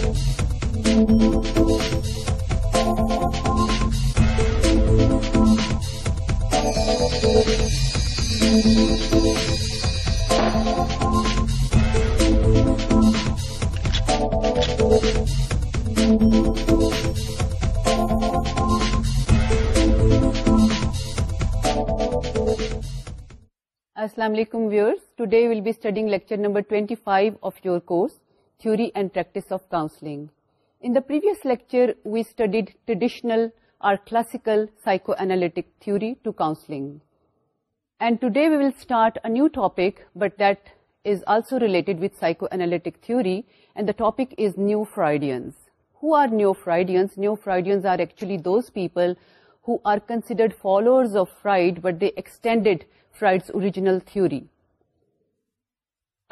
السلام علیکم viewers today will be study lecture number twenty five of your course theory and practice of counseling. In the previous lecture, we studied traditional or classical psychoanalytic theory to counseling. And today we will start a new topic, but that is also related with psychoanalytic theory, and the topic is Neo-Freudians. Who are Neo-Freudians? Neo-Freudians are actually those people who are considered followers of Freud, but they extended Freud's original theory.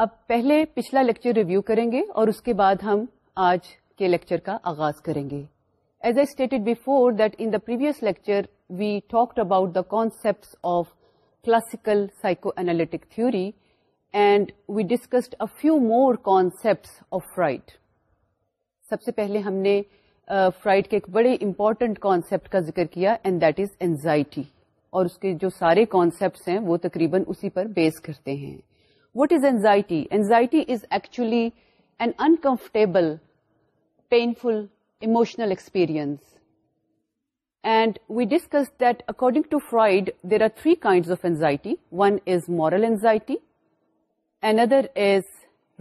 اب پہلے پچھلا lecture review کریں گے اور اس کے بعد ہم آج کے لیکچر کا آغاز کریں گے as a stated before that in the previous lecture we talked about the concept of classical psycho analytic theory and we discussed a few more concept of Freud سب سے پہلے ہم نے فرائڈ کے ایک بڑے امپورٹنٹ کانسیپٹ کا ذکر کیا اینڈ دیٹ از اینزائٹی اور اس کے جو سارے کانسیپٹس ہیں وہ تقریباً اسی پر بیس کرتے ہیں what is anxiety anxiety is actually an uncomfortable painful emotional experience and we discuss دکنگ to Freud there are three kinds of anxiety one is moral anxiety N other is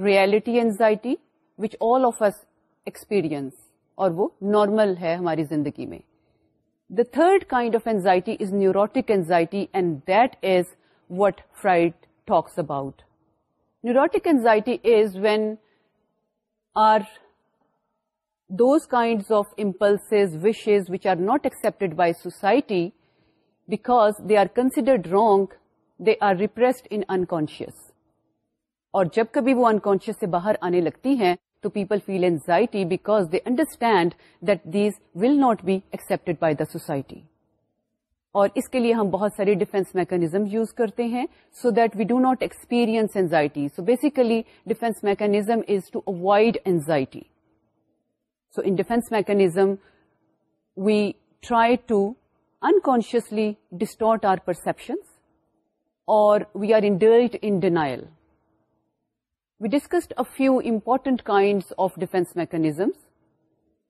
reality anxiety with all of us experience اور وہ normal ہے ہماری زندگی میں the third kind of anxiety is neurotic anxiety and that is what Freud talks about neurotic anxiety is when are those kind of impulses wishes which are not accept by society because they are considered wrong they are repressed in unconscious اور جب کبھی وہ unconscious سے باہر آنے لگتی ہیں تو people feel anxiety because they understand that these will not be accepted by the society اور اس کے لیے ہم بہت سارے ڈیفینس میکانزم یوز کرتے ہیں so that we do not experience anxiety so basically defence mechanism is to avoid anxiety so in defence mechanism we try to unconsciously distort our perception اور we are in in denial we discussed a few important kind of defence mechanisms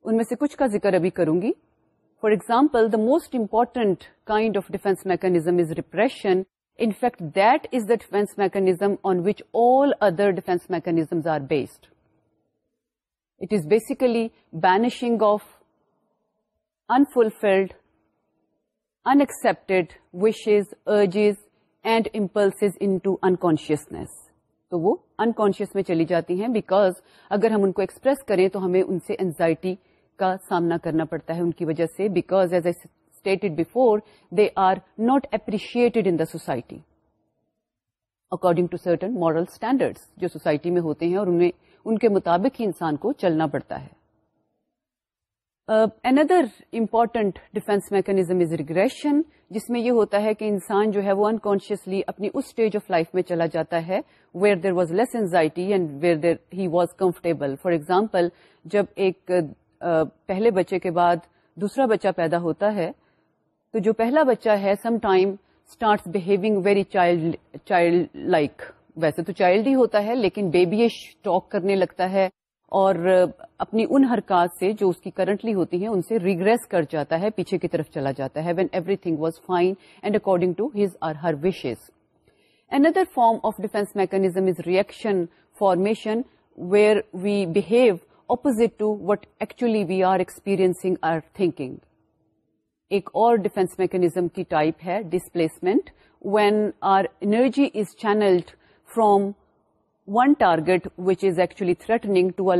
ان میں سے کچھ کا ذکر ابھی کروں گی for most the most important kind of defence repression. Is fact, that that is the defence mechanism on which all other defence are it is basically banishing of unfulfilled unfulfilled, wishes urges and and into unconsciousness تو وہ unconscious میں چلی جاتی ہیں because اگر ہم ان کو express کریں تو ہمیں ان سے انزائٹی کا سامنا کرنا پڑتا ہے ان کی وجہ سے because as a stated before they are not appreciated in the society according to certain moral standard جو سوسائٹی میں ہوتے ہیں اور انہیں ان کے مطابق ہی انسان کو چلنا پڑتا ہے another important defence mechanism is regression جس میں یہ ہوتا ہے کہ انسان جو ہے وہ انکانشیسلی اپنی اس اسٹیج آف لائف میں چلا جاتا ہے where there was less anxiety and where there he was comfortable for example جب ایک پہلے بچے کے بعد دوسرا بچہ پیدا ہوتا ہے تو جو پہلا بچہ ہے some time start behaving very child child like ویسے تو چائلڈ ہی ہوتا ہے لیکن بیبیش ٹاک کرنے لگتا ہے اور اپنی ان حرکات سے جو اس کی کرنٹلی ہوتی ہیں ان سے ریگریس کر جاتا ہے پیچھے کی طرف چلا جاتا ہے when everything was fine and according to his or her wishes another form of defence mechanism is reaction formation where we behave opposite to what actually we are experience or thinking ایک اور defence mechanism کی type ہے displacement when our energy is channelled from one target which is actually threatening to a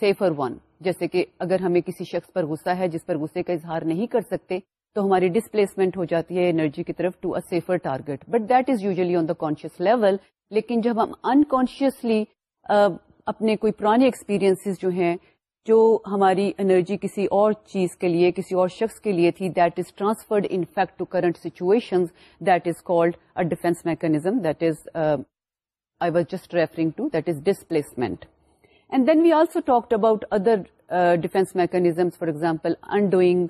safer one جیسے کہ اگر ہمیں کسی شخص پر غصہ ہے جس پر غصے کا اظہار نہیں کر سکتے تو ہماری ڈسپلیسمنٹ ہو جاتی ہے انرجی کی طرف to a safer target but that is usually on the conscious level لیکن جب ہم انکانشیسلی اپنے کوئی پرانے ایکسپیرینسیز جو ہیں جو ہماری انرجی کسی اور چیز کے لیے کسی اور شخص کے لیے تھی that is transferred in fact to current situation that is called a defence mechanism that is I was just referring to that is displacement and then we also talked about other defence mechanisms for example undoing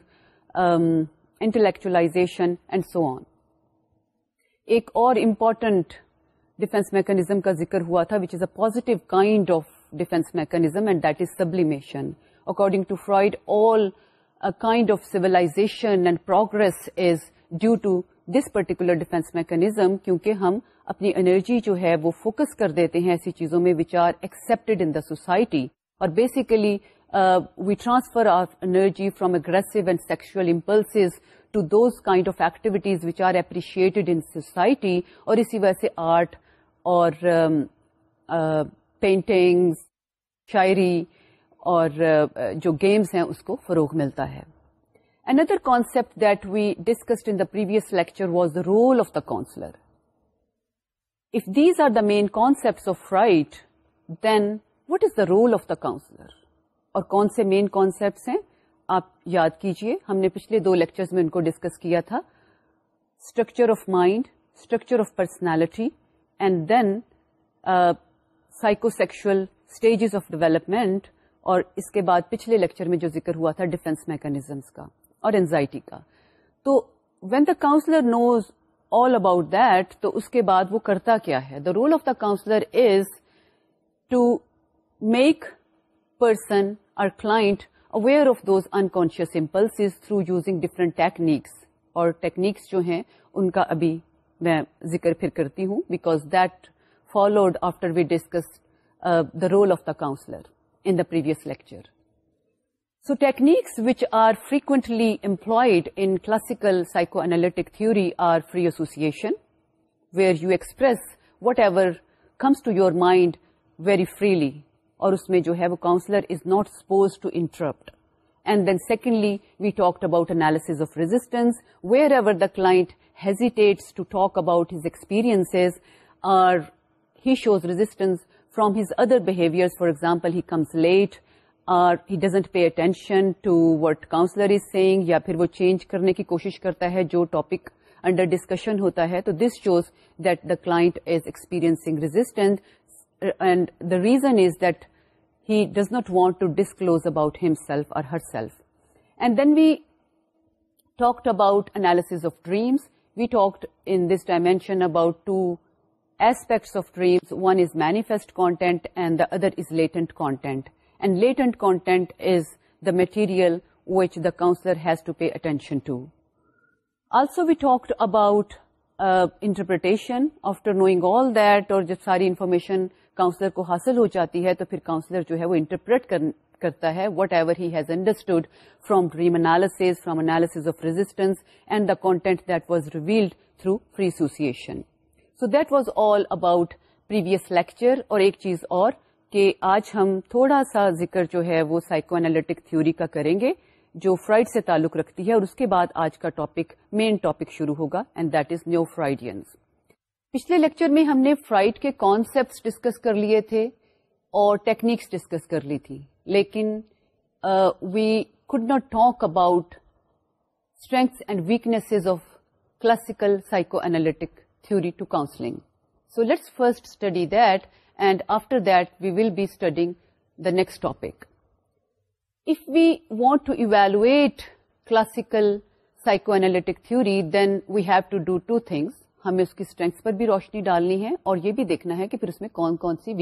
and so on ایک اور important defence mechanism کا ذکر ہوا تھا which is a positive kind of defence mechanism and that is sublimation according to Freud all kind of civilisation and progress is due to this particular defence mechanism کیونکہ ہم اپنی energy جو ہے وہ فوکس کر دیتے ہیں ایسی چیزوں میں which are accepted in the society اور basically we transfer of energy from aggressive and sexual impulse to those kind of activities which are appreciated in society اور اسی وجہ سے آرٹ اور پینٹنگ شاعری اور جو گیمز ہیں اس کو فروغ ملتا ہے another concept that we discussed in the previous lecture was the role of the counsellor if these are the main concept of right then what is the role of the counsellor اور کون سے main concepts ہیں آپ یاد کیجئے ہم نے پچھلے دو لیکچرز میں ان کو ڈسکس کیا تھا structure of mind structure of personality and then psychosexual stages of development اور اس کے بعد پچھلے لیکچر میں جو ذکر ہوا تھا ڈیفینس میکنیزمس کا اور اینزائٹی کا تو when the counsellor knows all about that تو اس کے بعد وہ کرتا کیا ہے the role of the counsellor is to make person or client aware of those unconscious impulse through using different techniques اور ٹیکنیکس جو ہیں ان کا ابھی میں ذکر پھر کرتی ہوں because that followed after we discuss the role of the counsellor in the previous lecture so techniques which are frequently employed in classical psycho analytic theory are free association where you express whatever comes to your mind very freely اور اس میں جو ہے وہ counsellor is not suppose to interrupt and then secondly we talked about analysis of resistance wherever the client talk about his experience or he shows resistance from his other behaviours for example he comes late or he doesn't pay attention to what counsellor is سیگ یا پھر وہ change کرنے کی کوشش کرتا ہے جو ٹاپک انڈر ڈسکشن ہوتا ہے تو this shows that the client is experience resistant the reason is that he does not want to disclose about himself or her self and then we talk about analysis of dreams we talk in this dimension about two aspects of dreams one is manifest content and the other is latent content and latent content is the material which the counsellor has to pay attention to also we talk about interpretation after knowing all that اور جب ساری information counsellor کو حاصل ہو جاتی ہے تو پھر counsellor جو ہے وہ انٹرپریٹ کر کرتا ہے whatever has understood from dream analysis from analysis of resistance and the content that was revealed through free association so that was all about previous lecture اور ایک چیز اور کہ آج ہم تھوڑا سا ذکر جو ہے وہ سائیکو اینالٹک تھوری کا کریں گے جو فرائڈ سے تعلق رکھتی ہے اور اس کے بعد آج کا ٹاپک مین ٹاپک شروع ہوگا and that is neo Freudians پچھلے لیکچر میں ہم نے فرائڈ کے کانسیپٹس ڈسکس کر لیے تھے اور ٹیکنیکس ڈسکس کر لی تھی لیکن we could not talk about strengths and weakness of classical psycho analytic theory to counselling so let's first study that and after that we will be studying the next topic if we want to evaluate classical psychoanalytic analytic theory then we have to do two things ہمیں اس کی strengths پر بھی روشنی ڈالنی ہے اور یہ بھی دیکھنا ہے کہ پھر اس میں کون کون سی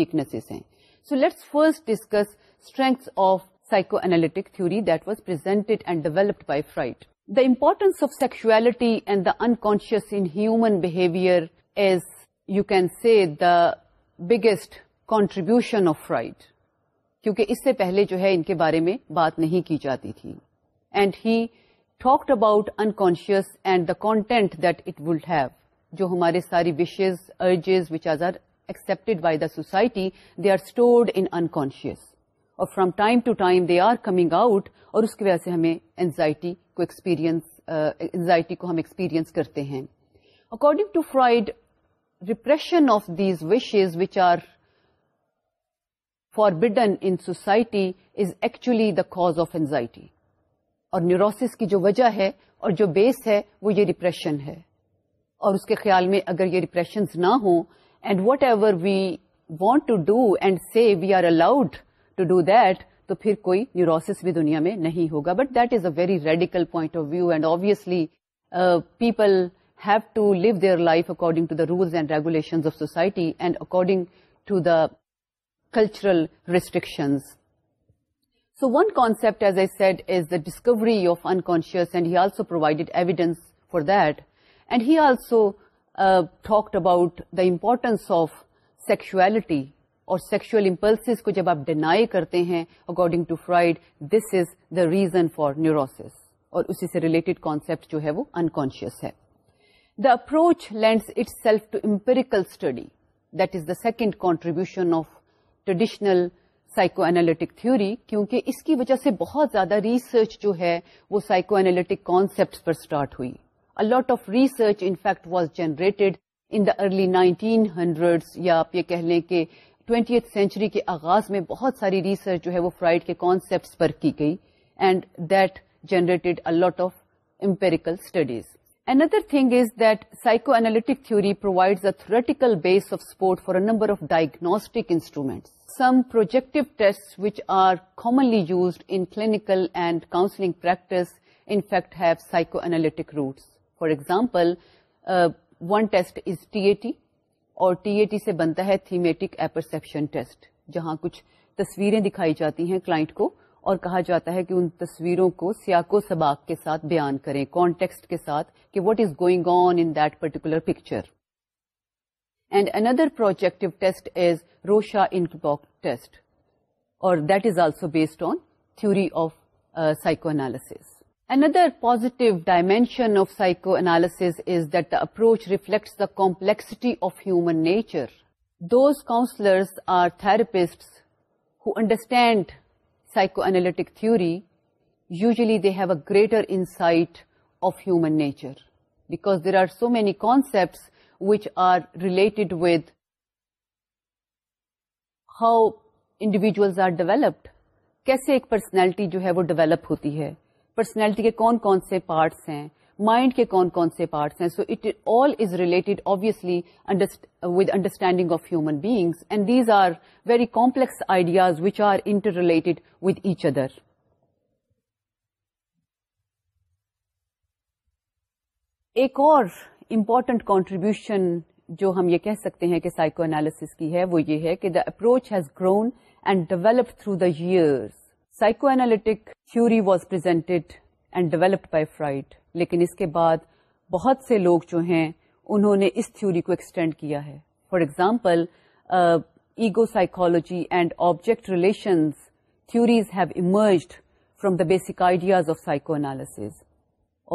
ہیں so let's first discuss strengths of psycho analytic theory that was پرائی Freud the importance of sexuality and the unconscious in human behaviour as you can see the biggest contribution of Freud کیونکہ اس سے پہلے جو ہے ان کے بارے میں بات نہیں کی جاتی تھی and he talked about unconscious and the content that it would have جو ہمارے سارے society they are stored in unconscious اور from time to time they are coming out اور اس کی وجہ سے ہمیں according of these forbidden in society is actually the cause of anxiety اور نیوروسس کی جو وجہ ہے اور جو بیس ہے وہ یہ ڈپریشن ہے اور اس کے خیال میں اگر یہ ڈپریشنز نہ ہوں and whatever we want to do and see we are allowed to do that تو پھر کوئی نیوروس بھی دنیا میں نہیں ہوگا but that is a very radical point of view and obviously people have to live their life according to the rules and regulations of society and according to the cultural restrictions so one concept, as I said is the discovery of unconscious and and he also provided evidence for that and he also talked about the importance of sexuality اور sexual impulses کو جب آپ deny کرتے ہیں according to Freud this is the reason for neurosis اور اسی سے related concept جو ہے وہ انکانشیس ہے the approach lends itself to empirical study that is the second contribution of traditional psycho analytic theory کیونکہ اس کی وجہ سے بہت زیادہ ریسرچ جو ہے وہ سائیکو اینالٹک کانسیپٹ پر اسٹارٹ ہوئی a lot of research in fact was generated in the early nineteen hundred یا آپ یہ کہہ لیں کہ ٹوینٹی ایتھ سینچری کے آغاز میں بہت ساری ریسرچ جو ہے وہ فرائڈ کے کانسپٹ پر کی گئی and دنرڈ a lot of empirical studies another thing is that psycho analytic theory provides a theoretical base of support for a number of diagnostic instrument some project which are commonly used in clinical and counselling practice in fact have psycho analytic roots for example one test is T A T اور T A T سے بنتا ہے thematic apperception test جہاں کچھ تصویریں دکھائی جاتی ہیں کلائنٹ کو اور کہا جاتا ہے کہ ان تصویروں کو سیاق و سباق کے ساتھ بیان کریں کانٹیکسٹ کے ساتھ کہ what is going on in that particular picture and another projective test is Rorschach inkblot test اور that is also based on theory of psycho analysis another positive dimension of psycho analysis is that approach reflects the complexity of human nature those counsellors or therapists who understand psycho analytic theory usually they have a greater insight of human nature because there are so many concepts which are related with how individuals are developed کیسے ایک personality جو ہے وہ develop ہوتی ہے personality کے کون کون سے پارٹس ہیں مائنڈ کے کون کون سے پارٹس ہیں so it all is related obviously with understanding of human beings and these are very complex ideas which are inter related with each other ایک اور امپورٹنٹ کانٹریبیوشن جو ہم یہ کہہ سکتے ہیں کہ سائیکو انالیس کی ہے وہ یہ ہے کہ the approach has grown and develop through the years psycho analytic theory was presented and developed by Freud لیکن اس کے بعد بہت سے لوگ جو ہیں انہوں نے اس تھیوری کو ایکسٹینڈ کیا ہے for example ego psychology and object relations theories have emerged from the basic ideas of psycho analysis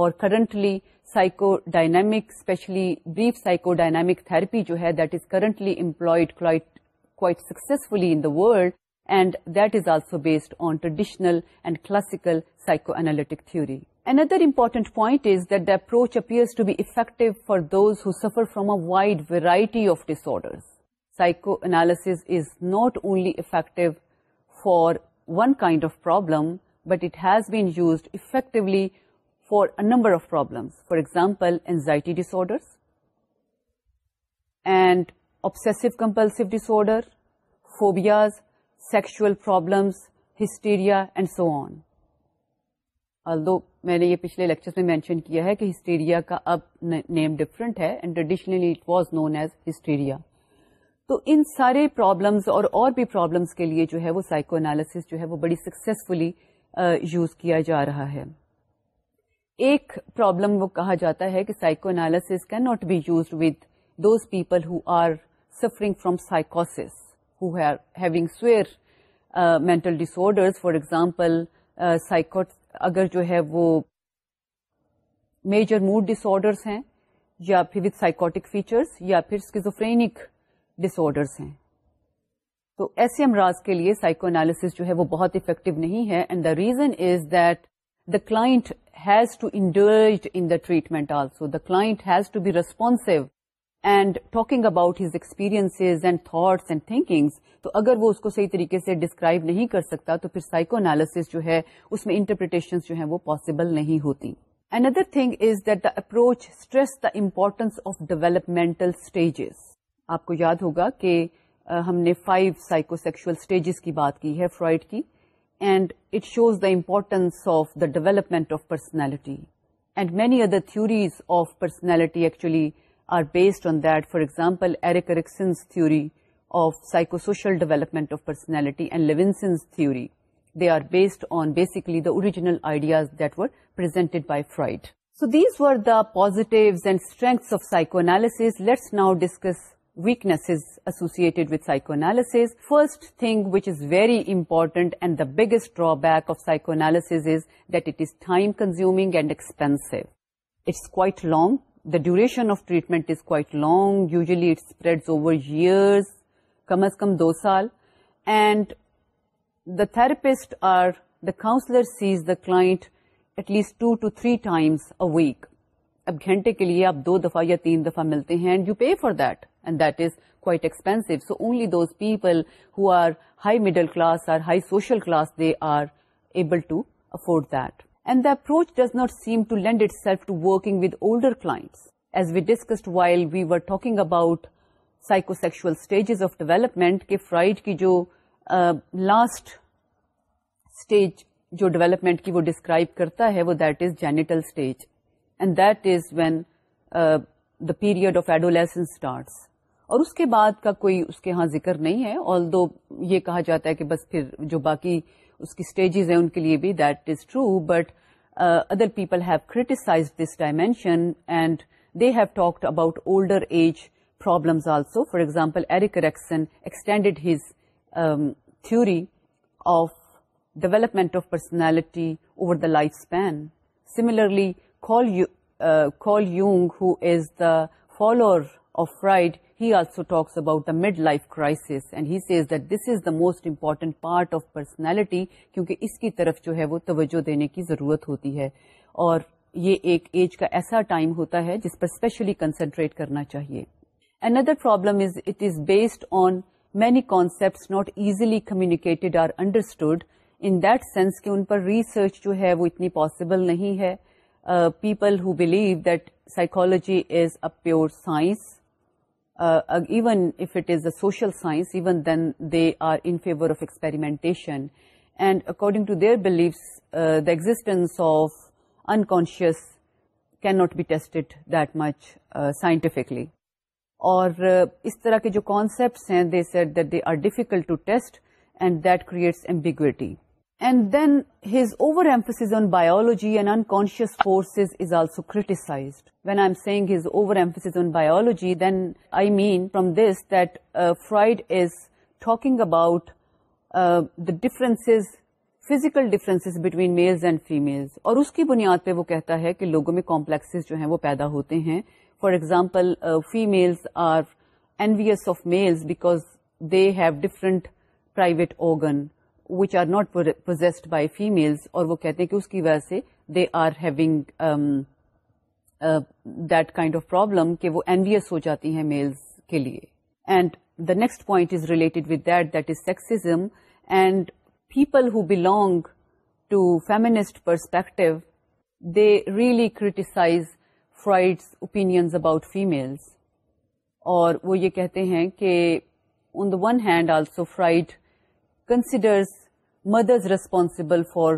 اور currently psycho dynamic especially brief psycho dynamic therapy جو ہے that is currently employed quite in the world and that is also based on traditional and classical psychoanalytic theory. Another important point is that the approach appears to be effective for those who suffer from a wide variety of disorders. Psychoanalysis is not only effective for one kind of problem, but it has been used effectively for a number of problems. For example, anxiety disorders and obsessive compulsive disorder, phobias, sexual problems hysteria and so on الدو میں نے یہ پچھلے lecture میں mention کیا ہے کہ hysteria کا اب نیم ڈفرنٹ ہے and traditionally it was as hysteria تو ان سارے پرابلمس اور اور بھی پرابلمس کے لیے جو ہے وہ سائیکو انالیس جو ہے وہ بڑی سکسیسفلی یوز uh, کیا جا رہا ہے ایک پرابلم وہ کہا جاتا ہے کہ psycho analysis can not be use with those people who are suffering from سائکوس or having severe mental disorder for example psych اگر جو ہے وہ میجر موڈ ڈس ڈسرس ہیں یا پھر وتھ سائیکوٹک فیچرس یا پھر اسکیزوفرینک ڈس آرڈرس ہیں تو ایسے امراض کے لیے سائیکو انالس جو ہے وہ بہت افیکٹو نہیں ہے and the reason is that the client has to انڈرج in the treatment also the client has to be responsive and talking about his experience and thoughts and thinkings تو اگر وہ اس کو صحیح طریقے سے ڈسکرائب نہیں کر سکتا تو پھر سائیکو انالس جو ہے اس میں انٹرپریٹیشن جو ہے وہ پاسبل نہیں ہوتی another other thing is that the approach stress the importance of stages stages آپ کو یاد ہوگا کہ ہم نے فائیو سائیکو سیکشل اسٹیجز کی بات کی ہے فرائڈ کی and it shows the importance of the development of personality and many other theories of personality actually are based on that. For example, Erik Erikson's theory of psychosocial development of personality and Levinson's theory. They are based on basically the original ideas that were presented by Freud. So these were the positives and strengths of psychoanalysis. Let's now discuss weaknesses associated with psychoanalysis. First thing which is very important and the biggest drawback of psychoanalysis is that it is time consuming and expensive. It's quite long. Duration of treatment is quite long usually it spread over years کم از کم دو سال and the therapist or the counsellor sees the client least two to three times a week اب گھنٹے کے لیے اب دو دفع یا تین دفعہ ملتے ہیں and you pay for that and that is quite expensive so only those people Hare high middle class high social class they are able to afford the and lend does not seem to lend itself to working with older class we about while we of talking about psycho sexual of development کی جو last stage جو development کی وہ describe کرتا ہے that is stage. Stage and that is when the period of adolescence starts اور اس کے بعد کا کوئی اس کے ہاں ذکر نہیں ہے آل دو یہ کہا جاتا ہے کہ بس پھر جو باقی اس کی اسٹیجز ہیں ان کے لیے بھی that is true but other people have criticise this dimension and they have talked about older age problems also for example Erik Erikson extended his theory of development of personality over the life span similarly Carl Jung who is the follower of Freud he also talks about the mid life crisis and he says that this is the most important part of personality کیونکہ اس کی طرف جو ہے وہ توجہ دینے کی ضرورت ہوتی ہے اور یہ ایک ایج کا ایسا ٹائم ہوتا ہے جس پر اسپیشلی کنسنٹریٹ کرنا چاہیے and other problem is it is based on many concept not easily communicated or understood in that sense کہ ان پر ریسرچ جو ہے وہ اتنی پاسبل نہیں ہے people who believe that psychology is a pure science even if it is a social science even then there in favour of experimentation and according to their beliefs the existence of unconscious can not be test that much scientifically اور اس طرح کے جو concepts ہیں are difficult to test and that creates ambiguity and then his over emphasis on biology and unconscious forces is also criticise when I say his over emphasis on biology then I mean from this that Freud is talking about the difference physical differences between males and females اور اس کی بنیاد پہ وہ کہتا ہے کہ لوگوں میں کامپلیکسز جو ہیں وہ پیدا ہوتے ہیں for example females are envious of males because they have different private organ which are not possessed by females اور وہ کہتے ہیں کہ اس کی وجہ سے they are having that kind of problem کہ وہ اینویس ہو جاتی ہیں میلز کے لیے and the next point is related with that that is sexism and people who belong to feminist perspective they really criticise Freud's opinions about females اور وہ یہ کہتے ہیں کہ on the one hand also Freud considers mothers responsible for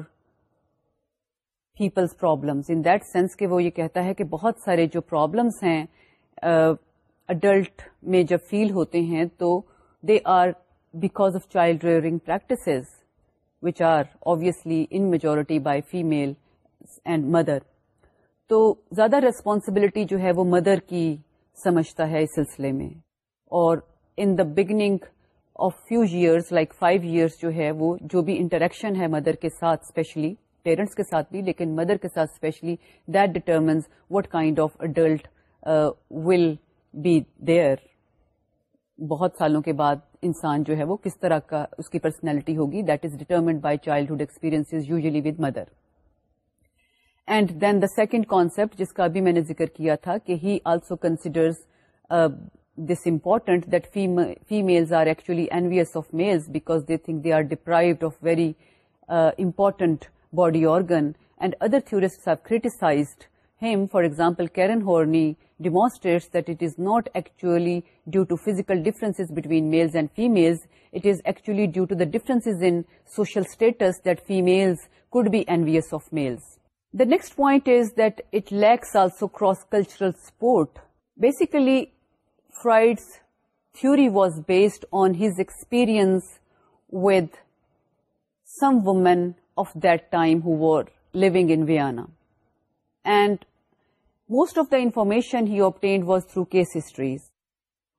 people's problems in that sense کہ وہ یہ کہتا ہے کہ بہت سارے جو پرابلمس ہیں اڈلٹ میں جب فیل ہوتے ہیں تو they are because of child rearing practices which are obviously in majority by female and mother تو زیادہ ریسپانسبلٹی جو ہے وہ مدر کی سمجھتا ہے اس سلسلے میں اور in the beginning of few years like five years جو ہے وہ جو بھی انٹریکشن ہے مدر کے ساتھ اسپیشلی پیرنٹس کے ساتھ بھی لیکن مدر کے ساتھ especially that determines what kind of adult will be there بہت سالوں کے بعد انسان جو ہے وہ کس طرح کا اس کی پرسنالٹی ہوگی that is determined by childhood experience usually with mother and then the second concept جس کا بھی میں نے ذکر کیا تھا کہ he also considers this important that females are actually envious of males because they think they are deprived of very uh, important body organ. And other theorists have criticized him. For example, Karen Horney demonstrates that it is not actually due to physical differences between males and females. It is actually due to the differences in social status that females could be envious of males. The next point is that it lacks also cross-cultural support. Basically, based on was based on some women with some time of that time who Vienna. And most of the information he obtained was through case histories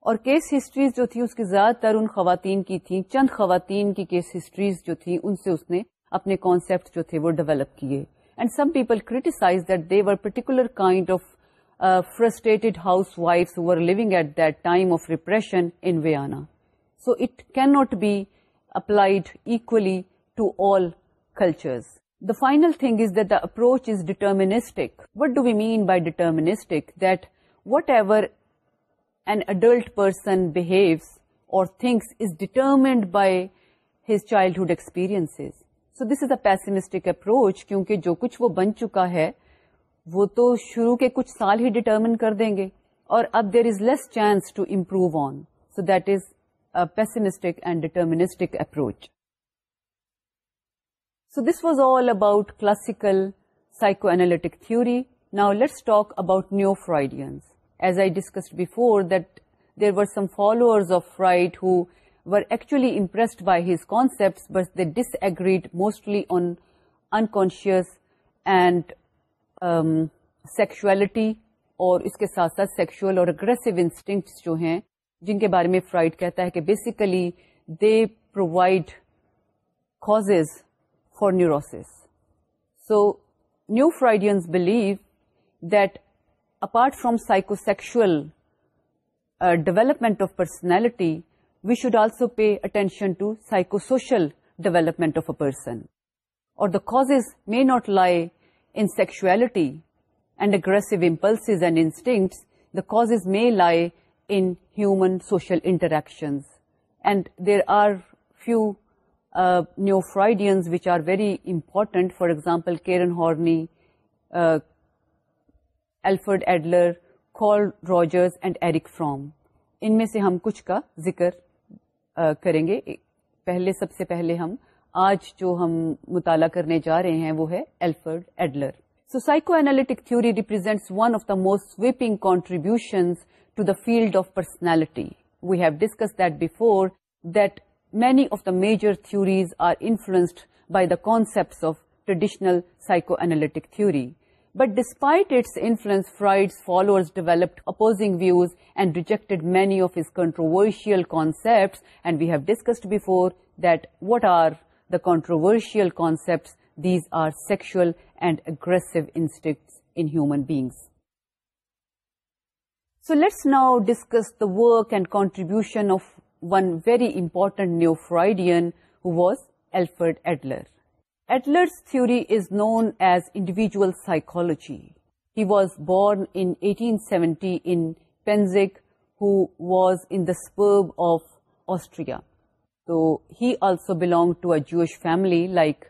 اور case histories جو تھی اس کی زیادہ تر ان خواتین کی تھیں چند خواتین کی کیس ہسٹریز جو تھی ان سے اس نے اپنے کانسپٹ جو تھے وہ ڈیولپ کیے and some people criticise that they were particular kind of frustrated housewife ہوگ time of depression in Vienna so it can not be applied equally to all cultures the final thing is the approach is deterministic what do we mean by deterministic that whatever an adult person behaves اور things is determined by his childhood experience so this is a pessimistic approach کیونکہ جو کچھ وہ بن چکا ہے وہ تو شروع کے کچھ سال ہی ڈٹرمن کر دیں گے اور اب there is less chance to improve on so that is pessimistic and deterministic approach so this was all about classical psycho analytic theory now let's talk about neo Freudians as I discussed before that there were some followers of Freud who were actually impressed by his concept but they disagreed mostly on unconscious and um, اور اس کے ساتھ ساتھ sexual اور aggressive instincts جو ہیں جن کے بارے میں فرائڈ کہتا ہے کہ basically they provide cause for neurosis so neo Freudians believe that apart from psychosexual development of personality we should also pay attention to psychosocial development of a person اور the cause may not lie in sexuality and aggressive impulses and instinct the cause may lie in human social interaction and there are few neo Freudians which are very important for example Karen Horney Alfred Adler Carl Rogers and Eric Fromm ان میں سے ہم کچھ کا ذکر uh, کریں گے پہلے سب سے پہلے ہم آج جو ہم مطالعہ کرنے جا رہے ہیں وہ ہے Alfred Adler so psychoanalytic theory represents one of the most sweeping contribution to the field of personality we have discuss that before that many of the major theories are influenced by the concept of traditional psycho analytic theory but despite its influence Freud followers developed opposing views and rejected many of his controversial concept and we have discussed before that what are the controversial concepts, these are sexual and aggressive instincts in human beings. So let's now discuss the work and contribution of one very important neo-Freudian who was Alfred Adler. Adler's theory is known as individual psychology. He was born in 1870 in Penzig, who was in the suburb of Austria. تو he also belong to Jewish family like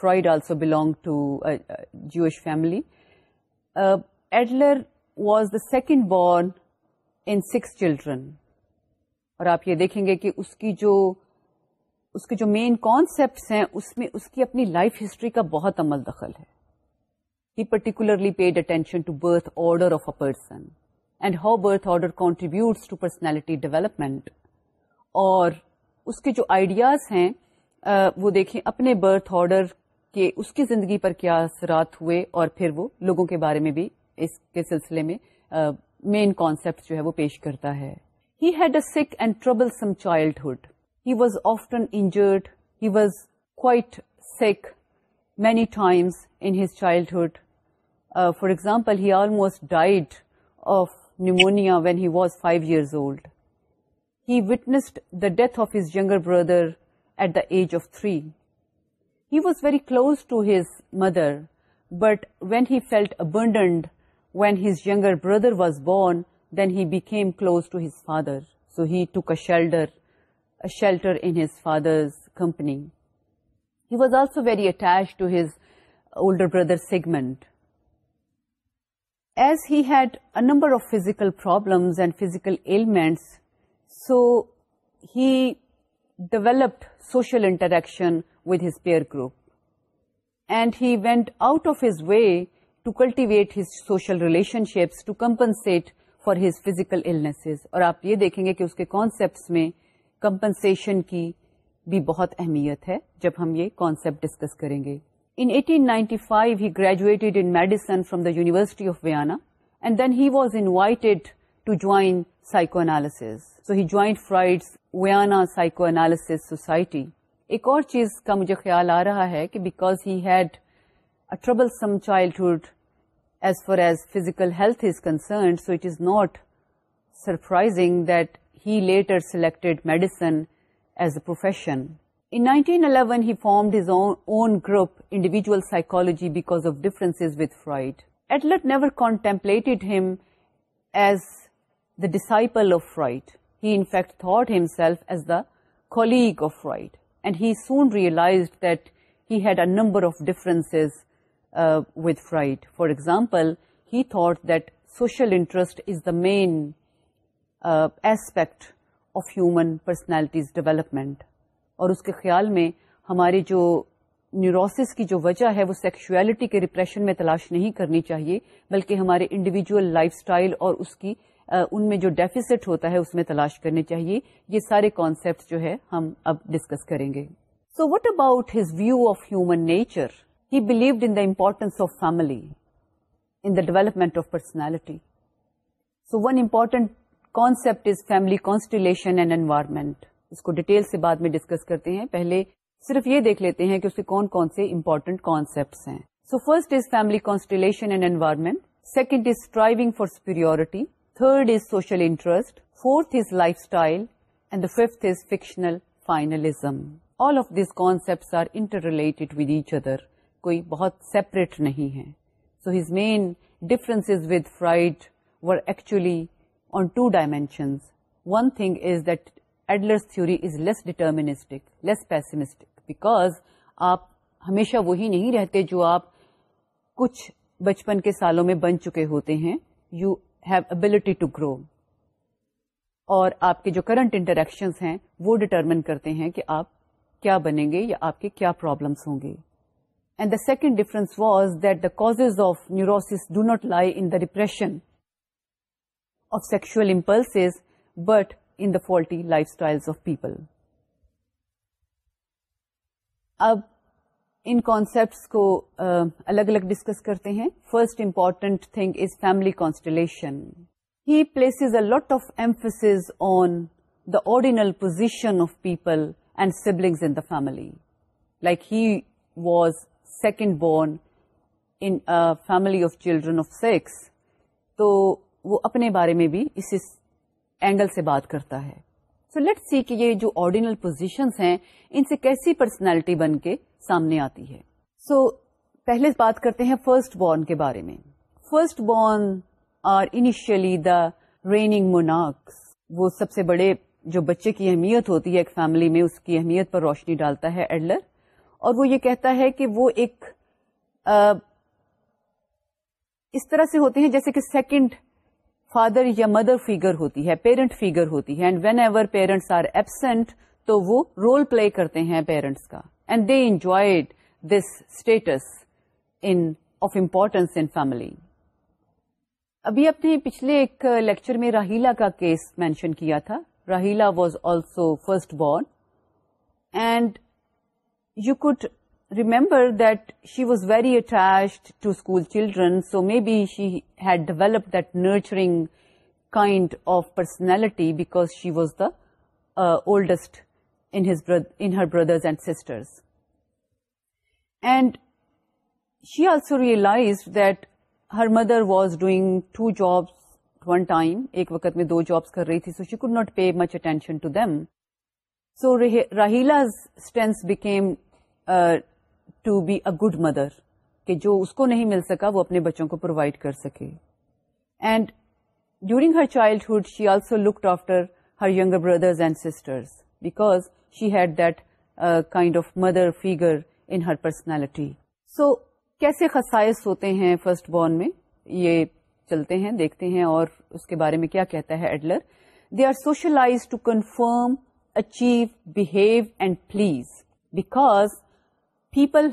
Freud also belong to Jewish family Adler was the second born children اور آپ یہ دیکھیں گے کہ اس کی جو اس کے جو مین کانسیپٹس ہیں اس میں اس کی اپنی لائف ہسٹری کا بہت عمل دخل ہے ہی particularly paid attention to birth order of a person and how birth order contributes to personality development اور اس کے جو آئیڈیاز ہیں وہ دیکھیں اپنے برتھ آرڈر کے اس کی زندگی پر کیا اثرات ہوئے اور پھر وہ لوگوں کے بارے میں بھی اس کے سلسلے میں مین کانسیپٹ جو ہے وہ پیش کرتا ہے ہی had a sick and troublesome childhood he was often injured he was quite sick many times in child childhood for example he almost died of pneumonia when he was five years old He witnessed the death of his younger brother at the age of 3. He was very close to his mother, but when he felt abandoned when his younger brother was born, then he became close to his father. So he took a shelter in his father's company. He was also very attached to his older brother Sigmund. As he had a number of physical problems and physical ailments, so he developed social interaction with his peer group and he went out of his way to cultivate his social relationships to compensate for his physical illness اور آپ یہ دیکھیں گے کہ اس کے concepts میں compensation کی بھی بہت اہمیت ہے جب ہم یہ کانسیپٹ ڈسکس کریں گے انٹی 1895 he graduated in medicine from the university of Vienna and then he was invited to join psychoanalysis so he joined Freud Vienna سائکو اینالس سوسائٹی ایک اور چیز کا مجھے خیال آ رہا ہے because had a troublesome childhood as far as physical health is concerned so it is not surprising that he later selected medicine as a profession nineteen eleven he formed ہزار own group individual psychology because of difference with Freud at late نیورٹمپلیٹ him as the disciple of Freud he in fact thought himself as the colleague of Freud and he soon realised that had a number of difference with Freud for example he thought that social interest is the main aspect of human personalities development اور اس کے خیال میں ہماری جو neurosis کی جو وجہ ہے وہ سیکشوٹی کے ریپریشن میں تلاش نہیں کرنی چاہیے بلکہ ہمارے انڈیویجول لائف سٹائل اور اس کی ان میں جو ڈیفیسٹ ہوتا ہے اس میں تلاش کرنے چاہیے یہ سارے کانسیپٹ جو ہے ہم اب ڈسکس کریں گے so what about his view of human nature he believed in the importance of family in the development of personality so one important concept is family constellation and environment اس کو detail سے بعد میں discuss کرتے ہیں پہلے صرف یہ دیکھ لیتے ہیں کہ اس کے کون کون سے امپورٹنٹ کانسیپٹس ہیں so first is family constellation and environment second is driving for superiority third is social interest fourth is life style and fifth is fictional finalism all of this concept are interrelate other separate نہیں ہے so his main difference with Freud were actually on two dimensions one thing is that Adler's theory is less deterministic less pessimistic because آپ ہمیشہ وہی نہیں رہتے جو آپ کچھ بچپن کے سالوں میں بن چکے ہوتے ہیں یو ٹو گرو اور آپ کے جو کرنٹ انٹریکشن ہیں وہ ڈٹرمن کرتے ہیں کہ آپ کیا بنیں گے یا آپ کے کیا پرابلمس ہوں گے and the second difference was that the cause of neurosis do not lie in the depression of sexual impulse but in the faulty life style of people اب ان کانسیپٹس کو الگ الگ ڈسکس کرتے ہیں first important thing is family constellation he place a lot of emphasis on the ordinal position of people and siblings in the family like he was second born in family of children of six تو وہ اپنے بارے میں بھی اس angle سے بات کرتا ہے سو لیٹ سی کہ یہ جو آرڈینل پوزیشنس ہیں ان سے کیسی پرسنالٹی بن کے سامنے آتی ہے سو پہلے بات کرتے ہیں فرسٹ بورن کے بارے میں first born are initially the reigning monarchs وہ سب سے بڑے جو بچے کی اہمیت ہوتی ہے ایک فیملی میں اس کی اہمیت پر روشنی ڈالتا ہے ایڈلر اور وہ یہ کہتا ہے کہ وہ ایک اس طرح سے ہوتے ہیں جیسے کہ سیکنڈ فادر یا مدر فیگر ہوتی ہے پیرنٹ فیگر ہوتی ہے and whenever parents are absent تو وہ رول پلے کرتے ہیں پیرنٹس کا and they enjoyed this status importance and family ابھی اپنے پچھلے ایک لیکچر میں راہیلا کا کیس مینشن کیا تھا Rahila was also first born and you could remember that she was very attached to school children so maybe she had develop that nurturing kind of personality because she was the oldest her brothers and sisters and she also realise that her mother was doing two job one time ایک وقت میں دو jobs کر رہی تھی so she could not pay much attention to them so راہیلازینس became to be a گدر کہ جو اس کو نہیں مل سکا وہ اپنے بچوں کو پرووائڈ کر سکے and during her childhood she also looked after her younger brothers and sisters because that that kind of mother figure in her personality so کیسے خسائس ہوتے ہیں فرسٹ بورن میں یہ چلتے ہیں دیکھتے ہیں اور اس کے بارے میں کیا کہتا ہے Adler they are socialise to conform achieve behave and please because people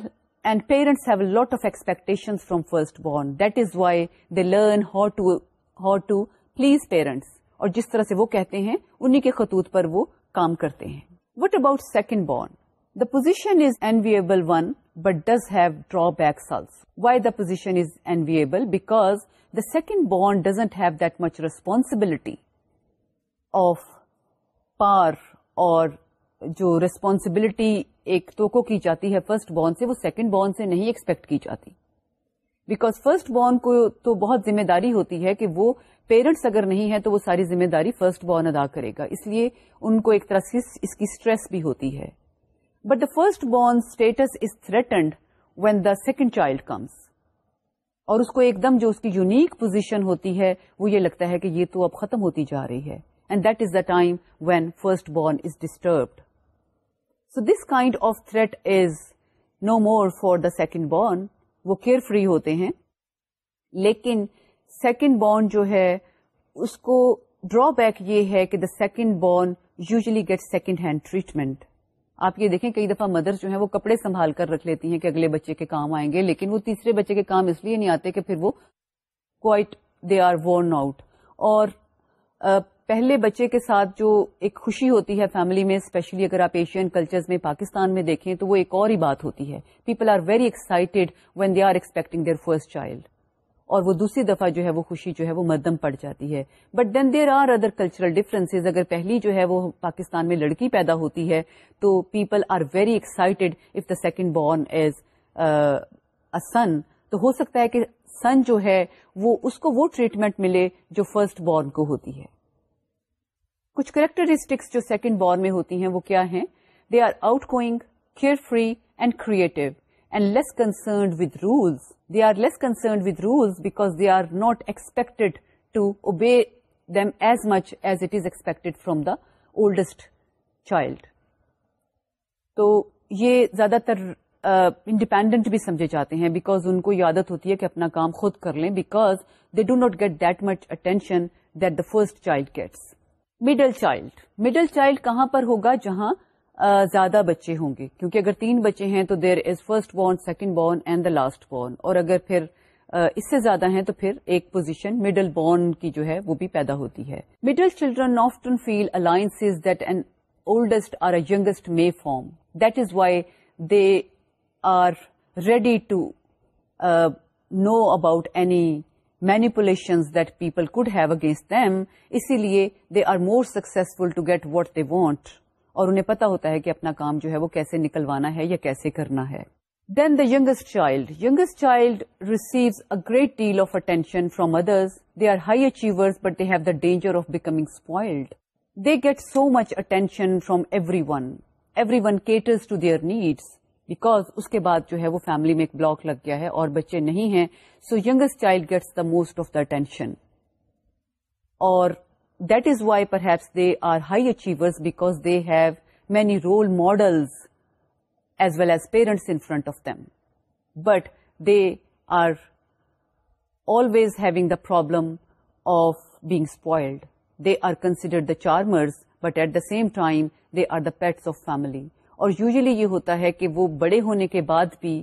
and parents have lot of expectation from first born that is why they learn how to please parents اور جس طرح سے وہ کہتے ہیں انہیں کے خطوط پر وہ کام کرتے ہیں what about second born? The position is enviable one but does have drawback Why why the position is Because because the second doesn't doesn't have that much responsibility of پار اور جو ریسپانسبلٹی ایک توکو کی جاتی ہے first born سے وہ سیکنڈ بورن سے نہیں ایکسپیکٹ کی جاتی بیکاز فرسٹ بورن کو تو بہت ذمہ داری ہوتی ہے کہ وہ پیرنٹس اگر نہیں ہے تو وہ ساری ذمہ داری فرسٹ بورن ادا کرے گا اس لیے ان کو ایک طرح سے اس کی اسٹریس بھی ہوتی ہے but the first born status is threatened when the second child comes اور اس کو ایک دم جو اس کی یونیک پوزیشن ہوتی ہے وہ یہ لگتا ہے کہ یہ تو اب ختم ہوتی جا رہی ہے and that is the time when first born is disturbed so this kind of threat is no more for the second born وہ کیئر فری ہوتے ہیں لیکن سیکنڈ بورن جو ہے اس کو ڈرا بیک یہ ہے کہ the second born usually get second hand treatment آپ یہ دیکھیں کئی دفعہ مدرس جو ہیں وہ کپڑے سنبھال کر رکھ لیتی ہیں کہ اگلے بچے کے کام آئیں گے لیکن وہ تیسرے بچے کے کام اس لیے نہیں آتے کہ پھر وہ quite they are worn out اور پہلے بچے کے ساتھ جو ایک خوشی ہوتی ہے فیملی میں اسپیشلی اگر آپ ایشین کلچرز میں پاکستان میں دیکھیں تو وہ ایک اور ہی بات ہوتی ہے people are very excited when they are expecting their first child اور وہ دوسری دفعہ جو ہے وہ خوشی جو ہے وہ مدم پڑ جاتی ہے but then there are other cultural differences اگر پہلی جو ہے وہ پاکستان میں لڑکی پیدا ہوتی ہے تو people are very excited if the second born as a son تو ہو سکتا ہے کہ سن جو ہے وہ اس کو وہ ٹریٹمنٹ ملے جو فرسٹ بورن کو ہوتی ہے کچھ کریکٹرسٹکس جو سیکنڈ وار میں ہوتی ہیں وہ کیا ہیں they are outgoing carefree and creative and less concerned with rules they are less concerned with rules because they are not expected to obey them as much as it is expected from the oldest child تو یہ زیادہ تر independent بھی سمجھے جاتے ہیں because ان کو یہ عادت ہوتی ہے کہ اپنا کام خود کر لیں because they do not get that much attention that the first child gets middle child middle child کہاں پر ہوگا جہاں زیادہ بچے ہوں گے کیونکہ اگر تین بچے ہیں تو there is first born second born and the last born اور اگر پھر اس سے زیادہ ہیں تو پھر ایک پوزیشن مڈل بورن کی جو ہے وہ بھی پیدا ہوتی ہے middle children feel alliance that an oldest or a youngest may form that is why they are ready to know about any manipulation that people could have against them اسی لیے they are more successful to get what they want اور انہیں پتا ہوتا ہے کہ اپنا کام جو ہے وہ کیسے نکلوانا ہے یا کیسے کرنا ہے then the youngest child youngest child receive a great deal of attention from others they are high achiever but they have the danger of becoming wild they get so much attention from everyone everyone caters to their needs because اس کے بعد جو ہے وہ family میں ایک block لگ گیا ہے اور بچے نہیں ہیں so youngest child gets the most of the attention اور that is why perhaps they are high achievers because they have many role models as well as parents in front of them but they are always having the problem of being spoiled they are considered the charmers but at the same time they are the pets of family اور usually یہ ہوتا ہے کہ وہ بڑے ہونے کے بعد بھی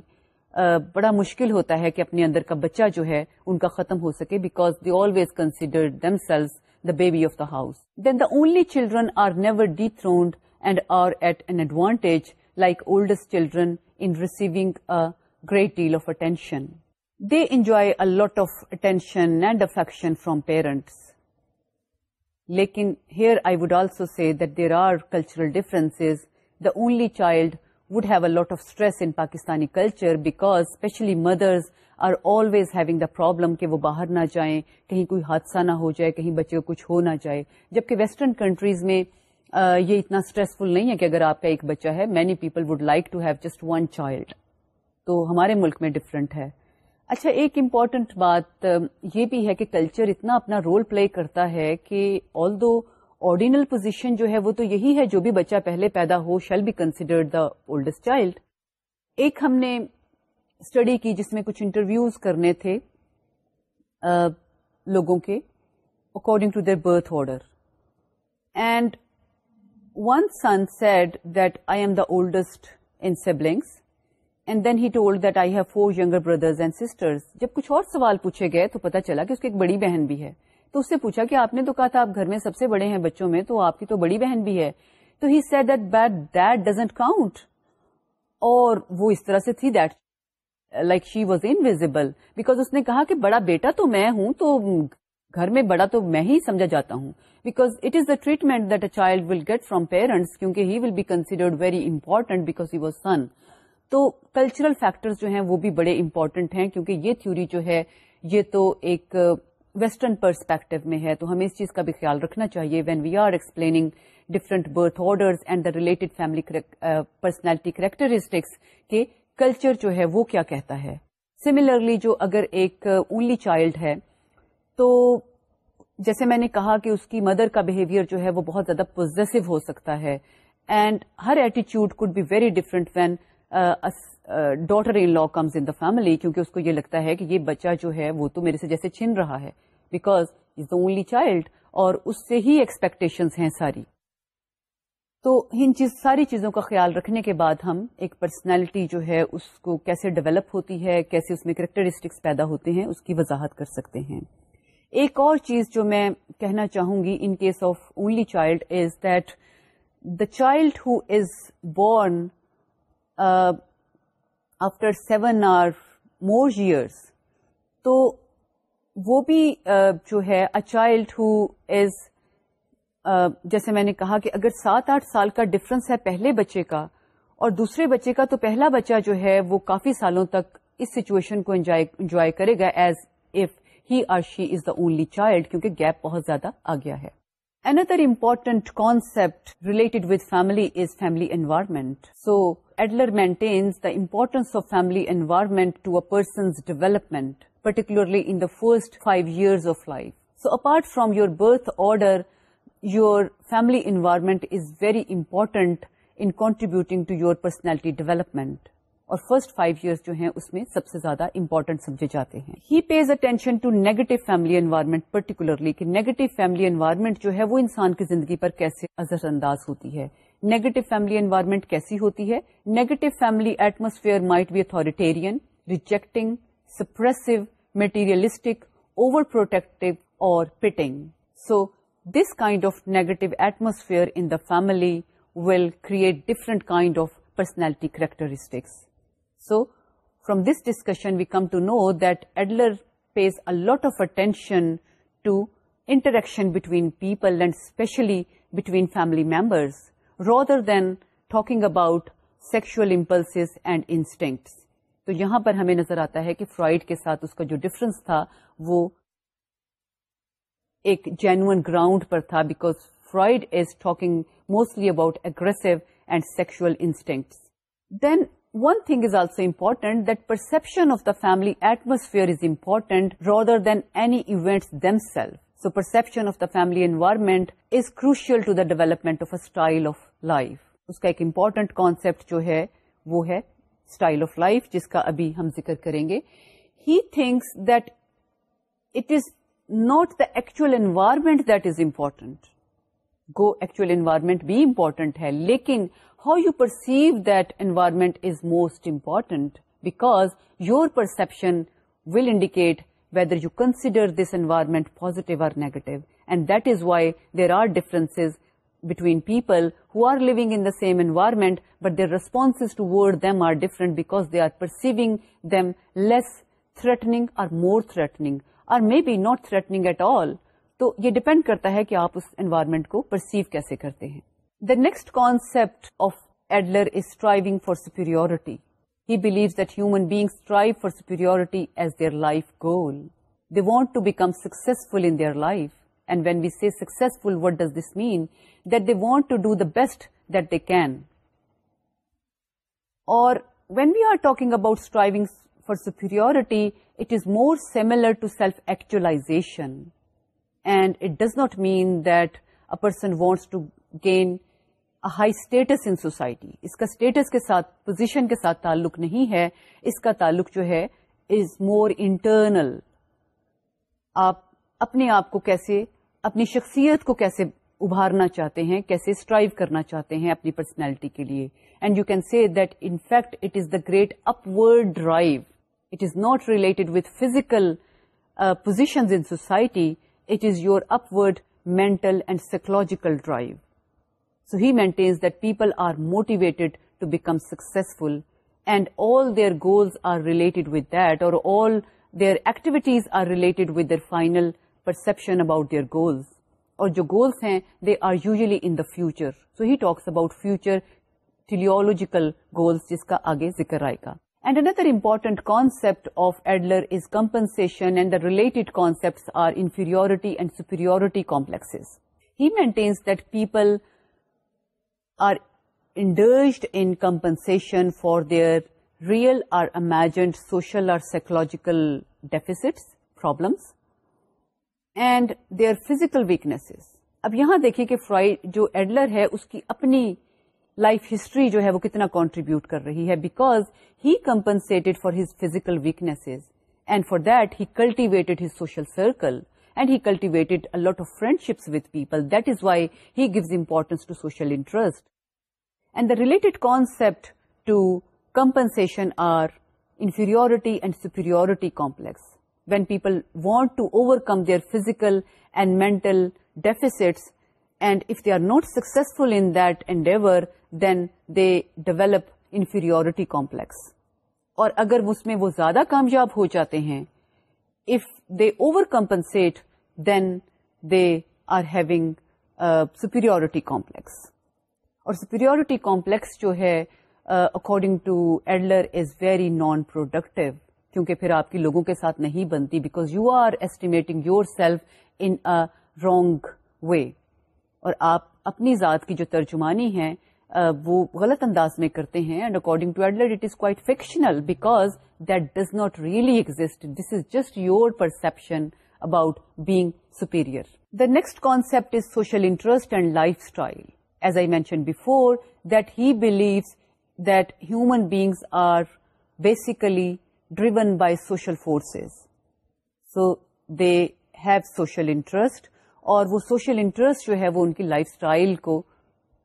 بڑا مشکل ہوتا ہے کہ اپنے اندر کا بچہ جو ہے ان کا ختم ہو سکے because they always consider selves the baby of the house then the only children are never dethroned and are at an advantage like oldest children in receiving a great deal of attention they enjoy a lot of attention and affection from parents لیکن here I would also see that there are cultural differences the only child would have a lot of stress in Pakistani culture because especially mothers are always having the problem کہ وہ باہر نہ جائیں کہیں کوئی حادثہ نہ ہو جائے کہیں بچے کو کچھ ہو نہ جائے جبکہ ویسٹرن کنٹریز میں یہ اتنا اسٹریسفل نہیں ہے کہ اگر آپ کا ایک بچہ ہے many people would like to have just one child تو ہمارے ملک میں ڈفرنٹ ہے اچھا ایک امپورٹنٹ بات یہ بھی ہے کہ کلچر اتنا اپنا رول پلے کرتا ہے کہ آل دو آرڈینل پوزیشن جو ہے وہ تو یہی ہے جو بھی بچہ پہلے پیدا ہو shall be considered the oldest child ایک ہم نے اسٹڈی کی جس میں کچھ انٹرویوز کرنے تھے لوگوں کے according to their birth order and one son said that I am the oldest in siblings and then he told that I have four young brothers and sisters جب کچھ اور سوال پوچھے گئے تو پتا چلا کہ اس کی ایک بڑی بہن بھی ہے تو اس سے پوچھا کہ آپ نے تو کہا تھا آپ گھر میں سب سے بڑے ہیں بچوں میں تو آپ کی تو بڑی بہن بھی ہے تو he said that but that doesn't count اور وہ اس طرح سے تھی that like she was because اس نے کہا کہ بڑا بیٹا تو میں ہوں تو گھر میں بڑا تو میں ہی سمجھا جاتا ہوں because it is the treatment that a child will get from parents کیونکہ he will be considered very important because he was son تو کلچرل فیکٹر جو ہیں وہ بھی بڑے امپورٹنٹ ہیں کیونکہ یہ تھیوری جو ہے یہ تو ایک ویسٹرن پرسپیکٹو میں ہے تو ہمیں اس چیز کا بھی خیال رکھنا چاہیے when we are explaining different birth orders and the related family personality characteristics کے کلچر جو ہے وہ کیا کہتا ہے سملرلی جو اگر ایک اونلی uh, چائلڈ ہے تو جیسے میں نے کہا کہ اس کی مدر کا بہیویئر جو ہے وہ بہت زیادہ پوزیسو ہو سکتا ہے اینڈ ہر ایٹیچیوڈ could be very different when daughter in law comes in the family کیونکہ اس کو یہ لگتا ہے کہ یہ بچہ جو ہے وہ تو میرے سے جیسے چھن رہا ہے because is the only child اور اس سے ہی ایکسپیکٹیشن ہیں ساری تو ان چیز ساری چیزوں کا خیال رکھنے کے بعد ہم ایک پرسنالٹی جو ہے اس کو کیسے ڈیولپ ہوتی ہے کیسے اس میں کریکٹرسٹکس پیدا ہوتے ہیں اس کی وضاحت کر سکتے ہیں ایک اور چیز جو میں کہنا چاہوں گی in case of only child is that the child who is born after seven or more years تو وہ بھی جو ہے چائلڈ ہو از جیسے میں نے کہا کہ اگر سات آٹھ سال کا ڈفرنس ہے پہلے بچے کا اور دوسرے بچے کا تو پہلا بچہ جو ہے وہ کافی سالوں تک اس سچویشن کو انجوائے کرے گا as if he or she is the only child کیونکہ گیپ بہت زیادہ آ گیا ہے another important concept related with family is family environment so Adler maintains the importance of family environment to a person's development particularly in the first five years of life so apart from your birth order your family environment is very important in contributing to your personality development اور first five years جو ہیں اس میں سب سے زیادہ important سمجھے جاتے ہیں he pays attention to negative family environment particularly کہ نیگیٹو فیملی انوائرمنٹ جو ہے وہ انسان کی زندگی پر کیسے اثر انداز ہوتی ہے نیگیٹو فیملی انوائرمنٹ کیسی ہوتی ہے negative family atmosphere might be authoritarian rejecting suppressive materialistic over protective اور putting so this kind of negative atmosphere in the family will create different kind of personality characteristics so from this discussion we come to know that Adler pays a lot of attention to interaction between people and especially between family members rather than talking about sexual impulse and instincts تو یہاں پر ہمیں نظر آتا ہے کہ fried کے ساتھ اس کا جو ڈفرنس تھا وہ ایک جین گراؤنڈ پر تھا because Freud is talking mostly about aggressive and sexual instincts then one thing is also important that perception of the family atmosphere is important rather than any event then self so perception of the family environment is crucial to the development of a style of life اس کا ایک important concept جو ہے وہ ہے style of life جس کا ابھی ہم ذکر کریں گے he thinks that it is not the actual environment that is important گو ایکچوئل انوائرمنٹ بھی امپورٹنٹ ہے لیکن how you perceive that environment is most important because your perception will indicate whether you consider this environment positive اور negative and that is why there are differences between people who are living in same environment but their response toward them are different because they are perceiving them less threatening or more threatening or may be not threatening at all تو یہ depend کرتا ہے کہ آپ اس ایرمنٹ کو perceive کیسے کرتے ہیں the next concept of Adler is striving for superiority he believes that human being strive for superiority as their life goal they want to become successful in their life and when we see successful what does this mean that they want to do the best that they can اور when we are talking about striving for superiority it is more similar to self actualization not mean that a person wants to gain high status in society اس کا status کے ساتھ position کے ساتھ تعلق نہیں ہے اس کا تعلق جو ہے از مور انٹرنل آپ اپنے آپ کو کیسے اپنی شخصیت کو کیسے ابھارنا چاہتے ہیں کیسے اسٹرائیو کرنا چاہتے ہیں اپنی پرسنالٹی کے لیے and you can see that in fact it is the great upward drive it is not related with physical positions in society it is your upward mental and psychological drive so he maintains that people are motivated to become successful and all their goals are related with that اور all their activities are related with their final perception about their goals اور جو goals ہیں they are usually in the future so he talks about future theological goals جس کا آگے ذکر آئے گا and another important concept of Adler is compensation and the related concept are inferiority and superiority complex he maintains that people are interested in compensation for their real or imagined social or psychological deficits problems and their physical physical weaknesses اب یہاں دیکھیں کہ fried جو Adler ہے اس کی اپنی life history جو ہے وہ کتنا کانٹریبیوٹ کر رہی ہے because he compensated for his physical weaknesses and for that he cultivated his social circle and he cultivated a lot of friendships with people that is why he gives importance to social interest and the related concept to compensation are inferiority and superiority complex when people want to overcome their physical and mental deficit and if they are not successful in door then they develop انفیریٹی complex اور اگر اس میں وہ زیادہ کامیاب ہو جاتے ہیں if they overcompensate then they are having superiority complex اور سپیریورٹی کامپلیکس جو ہے according to Adler is very non productive کیونکہ پھر آپ کی لوگوں کے ساتھ نہیں بنتی because you are estimating yourself in wrong way اور آپ اپنی ذات کی جو ترجمانی ہے وہ غلط انداز میں کرتے ہیں and according to Adler it is quite fictional because that does not really exist this is just your perception about being superior the next concept is social interest and life style as I mention before that he believes that human beings are basically driven by social forces so they have social interest اور وہ social interest جو ہے وہ ان کی lifestyle کو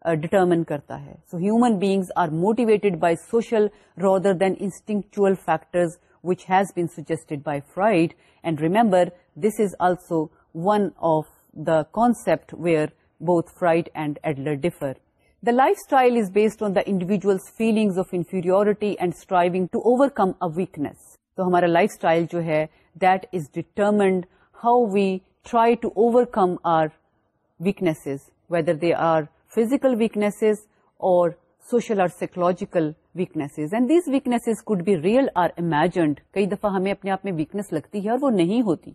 uh, کرتا ہے so human beings are motivated by social rather than instinctual factors which has been suggested by Freud and remember this is also one of the concept where both Freud and Adler differ the lifestyle is based on the individual's feeling of انفیری ending to overcome a weakness تو ہمارا life style جو ہے that is determined how we try to overcome our weakness whether they are physical weaknesses اور social اور psychological weakness and these weakness could be real or imagined کئی دفعہ ہمیں اپنے آپ میں ویکنیس لگتی ہے وہ نہیں ہوتی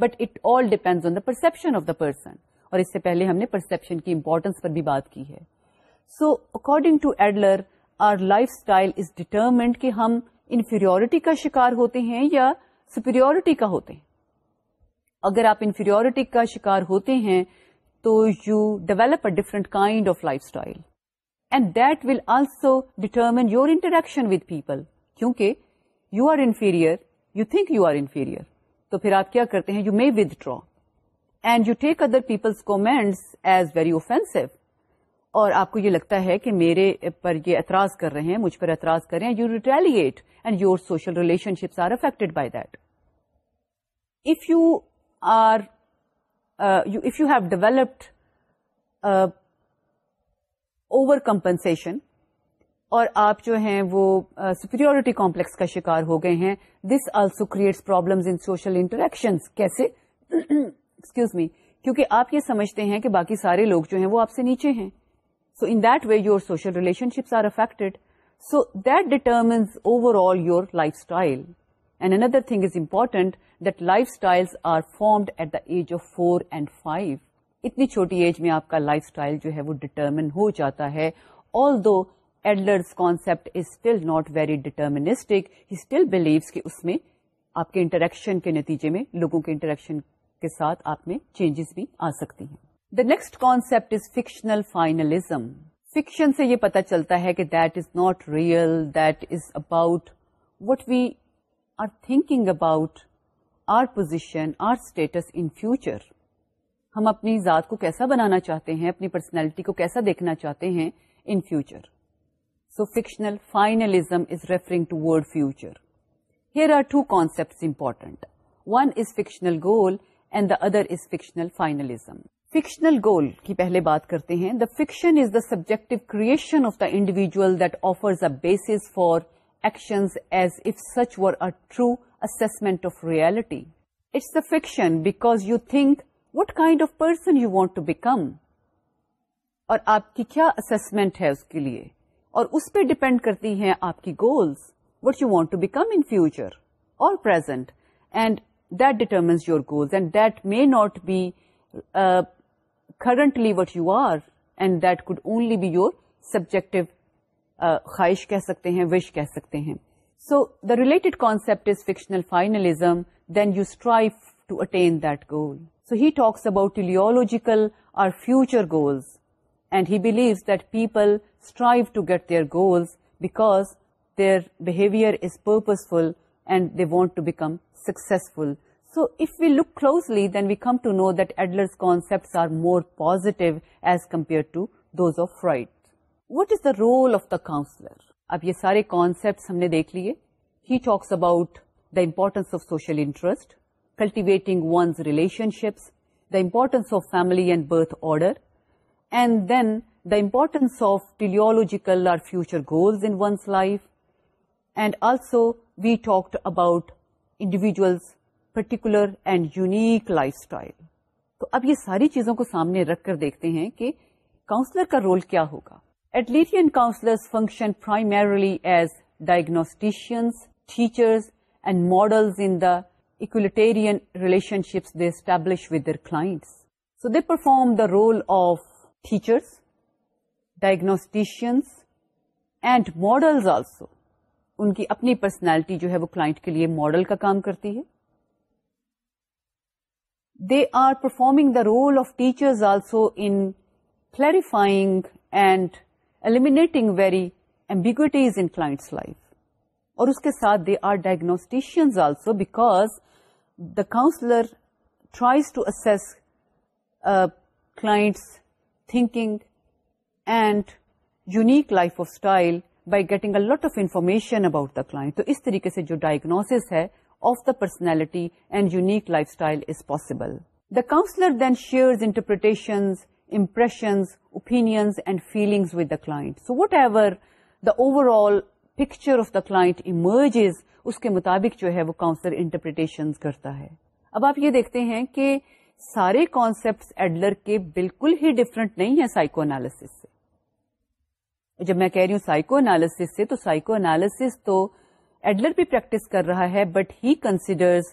but it all depend on perception of the person اور اس سے پہلے ہم نے پرسپشن کی امپورٹینس پر بھی بات کی ہے so according to Adler our life style is determined کہ ہم انفیریٹی کا شکار ہوتے ہیں یا سپیریورٹی کا ہوتے ہیں اگر آپ انفیریٹی کا شکار ہوتے ہیں تو you develop a different kind of life style and that will also determine your interaction with people کیونکہ you are inferior you think you are inferior تو پھر آپ کیا کرتے ہیں you may withdraw and you take other people's comments as very offensive اور آپ کو یہ لگتا ہے کہ میرے پر یہ اعتراض کر رہے ہیں مجھ پر اعتراض کر رہے ہیں you retaliate and your social relationships are affected by that if you are if you have developed over compensation اور آپ جو ہیں وہ سپریورٹی uh, کمپلیکس کا شکار ہو گئے ہیں this also creates problem interaction کیسے ایکسکیوز می کیونکہ آپ یہ سمجھتے ہیں کہ باقی سارے لوگ جو ہیں وہ آپ سے نیچے ہیں so in that your social relationships are affected so that all your life style and another thing is important that life style are formed at the age of four and five اتنی چھوٹی age میں آپ کا life style جو ہے وہ determine ہو جاتا ہے although Adler's concept is still not very deterministic he still believes کہ اس میں آپ کے انٹریکشن کے نتیجے میں لوگوں کے انٹریکشن کے ساتھ آپ میں چینجز بھی آ سکتی ہیں the next concept is fictional finalism fiction سے یہ پتا چلتا ہے کہ that is not real that is about what we are thinking about our position or status in future ہم اپنی ذات کو کیسا بنانا چاہتے ہیں اپنی پرسنالٹی کو کیسا دیکھنا چاہتے ہیں in future so fictional finalism is referring toward future here are two concept important one is fictional goal and the other is fictional finalism fictional goal کی پہلے بات کرتے ہیں the fiction is the subject creation of the individual that offers a basis for action as if such were a true assessment of reality it's the fiction because you think what kind of person you want to become اور آپ کی کیا assessment ہے اس کے لیے اور اس پہ depend کرتی ہیں آپ کی goals what you want to become in future اور present and that determines your goals and that may not be currently what you are and that could only be your subjective خواہش کہہ سکتے ہیں wish کہہ سکتے ہیں so the related concept is fictional finalism then you strive to attain that goal so he talks about teleological or future goals and he believes that people strive to get their goals because their behaviour is purposeful and they want to become successful so if we look closely then we come to know precepts are more positive as compared to those of right what is the role of the counsellor اب یہ سارے کانسپٹ ہم نے دیکھ لیے he talks about the importance of social interest cultivating one's relationships the importance of family and birth order and then the importance of teleological or future goals in one's life and also we talk about individual's particular and unique life style تو اب یہ ساری چیزوں کو سامنے رکھ کر دیکھتے ہیں کہ کاؤنسلر کا رول کیا ہوگا Adlerian counsellor function primarily as diagnosticians teachers and models in the اکولیٹیرین relationships they establish with their class so they perform the role of teachers diagnosticians and models also ان کی اپنی personality جو ہے وہ client کے لیے model کا کام کرتی ہے they are performing the role of teachers also in clarifying and eliminating very ambiguities in client life اور اس کے ساتھ they are diagnosticians also because the counsellor tries to assess client thinking and unique life of style by getting a lot of information about the client تو اس طریقے سے جو diagnose ہے of the personality and unique life style is The the counsellor then interpretations, impressions, opinions and feelings with the client. So whatever overall all picture of the emerges اس کے مطابق جو ہے وہ کاؤنسلر انٹرپریٹیشن کرتا ہے اب آپ یہ دیکھتے ہیں کہ سارے کانسپٹ ایڈلر کے بالکل ہی ڈفرنٹ نہیں ہے سائیکو انالیس سے جب میں کہہ رہی ہوں سائکو انالیس سے تو سائیکو انالیس تو ایڈلر بھی پریکٹس کر رہا ہے but he considers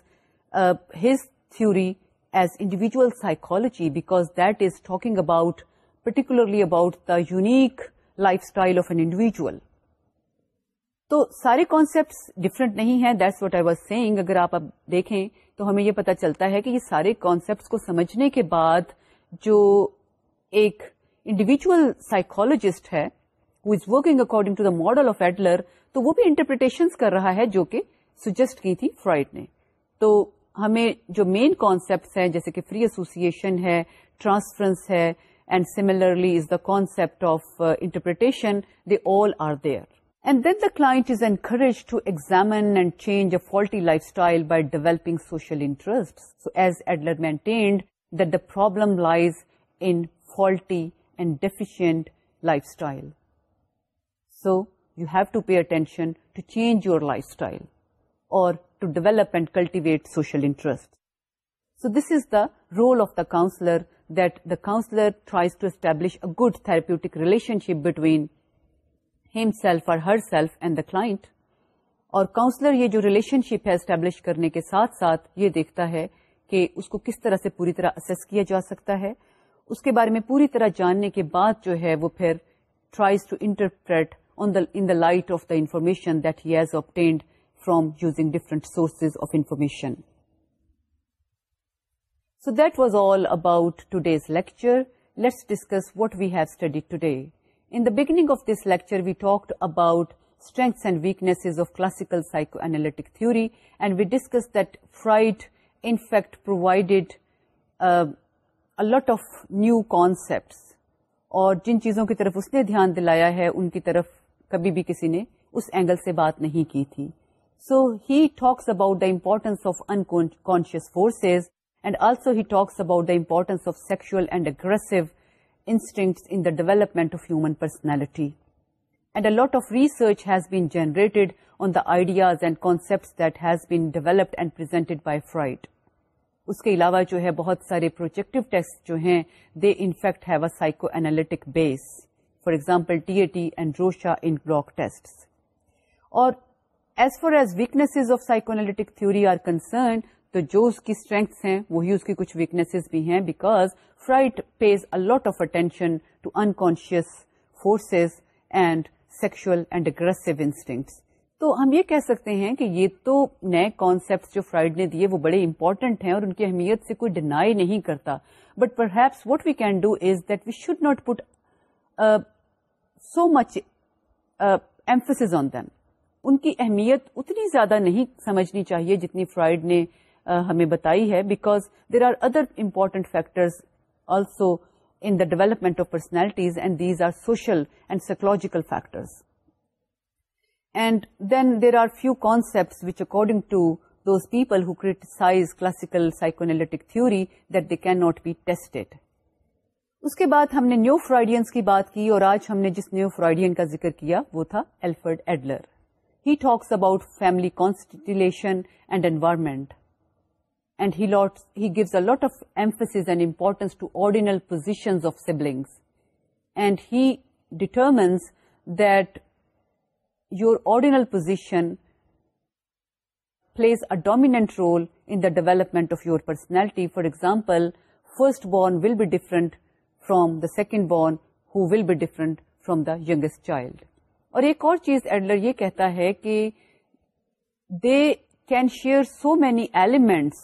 his theory as individual psychology because that is talking about particularly about the unique life style of an individual تو سارے کانسپٹس ڈفرنٹ نہیں ہے that's what I was saying اگر آپ اب دیکھیں تو ہمیں یہ پتا چلتا ہے کہ یہ سارے کانسپٹ کو سمجھنے کے بعد جو ایک انڈیویجل سائیکولوجسٹ ہے ماڈل آف ایڈلر تو وہ بھی انٹرپریٹیشن کر رہا ہے جو کہ سوجیسٹ کی تھی فرائڈ نے تو ہمیں جو مین کانسپٹ جیسے کہ فری ایسوسن ہے ٹرانسفرنس ہے concept of interpretation they all are there and then the class is encourage to examine and change a faulty life style by developing social interest as Adler maintained that the problem lies in faulty and deficient life style so you have to pay attention to change your lifestyle life style اور to develop and cultivate social interest so this is the role of the counsellor that the counsellor tries to establish a good therapeutic relationship between and self client her self and the client اور counsellor یہ جو relationship ہے establish کرنے کے ساتھ ساتھ یہ دیکھتا ہے کہ اس کو کس طرح سے پوری طرح اسیس کیا جا سکتا ہے اس کے بارے میں پوری طرح جاننے کے بعد جو ہے وہ پھر tries to interpret in the light of the information that he has obtained from using different sources of information so that was all about today's lecture let's discuss what we have study today the beginning of this lecture we talked about strengths and weaknesses of classical psychoanalytic theory and we discuss that Freud in fact provided a lot of new concept اور جن چیزوں کی طرف اس نے دھیان دلایا ہے ان کی طرف کبھی بھی کسی نے اس اینگل سے بات نہیں کی تھی so he talks about the importance of unconscious forces and also he talks about the importance of sexual and aggressive instinct in the development of human personality and a lot of research has been generated on the ideas and concept that has been developed and presented by Freud اس کے علاوہ جو ہے بہت سارے projective test جو ہیں they in fact have a psychoanalytic base for example T A T and Rorschach in block test اور as far as weaknesses of psychoanalytic theory are concern تو جو اس کی اسٹرینگس ہیں وہی اس کی کچھ ویکنیسز بھی ہیں because Freud pays a lot of attention to unconscious forces and sexual and aggressive instinct تو ہم یہ کہہ سکتے ہیں کہ یہ تو نئے کانسپٹ جو فرائڈ نے دیے وہ بڑے امپورٹنٹ ہیں اور ان کی اہمیت سے کوئی ڈینائی نہیں کرتا but perhaps what we can do is that we should not put so much emphasis on them ان کی اہمیت اتنی زیادہ نہیں سمجھنی چاہیے جتنی فرائڈ نے uh, ہمیں بتائی ہے because there are other important factors also in the development of personalities and these are social and psychological factors and then there are few concept which according to those people who criticize classical psychoanalytic theory that they cannot be tested. اس کے بعد ہم نے new فرائیڈینس کی بات کی اور آج ہم نے جس نیو فرائیڈین کا ذکر کیا وہ تھا Alfred Adler he talks about family constellation and and he gives a lot of emphasis and importance to ordinal positions of siblings and he determines that your ordinal position plays a dominant role in development of your personality for example first born will be different from the second born who will be different from the youngest child اور ایک اور چیز Adler یہ کہتا ہے کہ they can share so many elements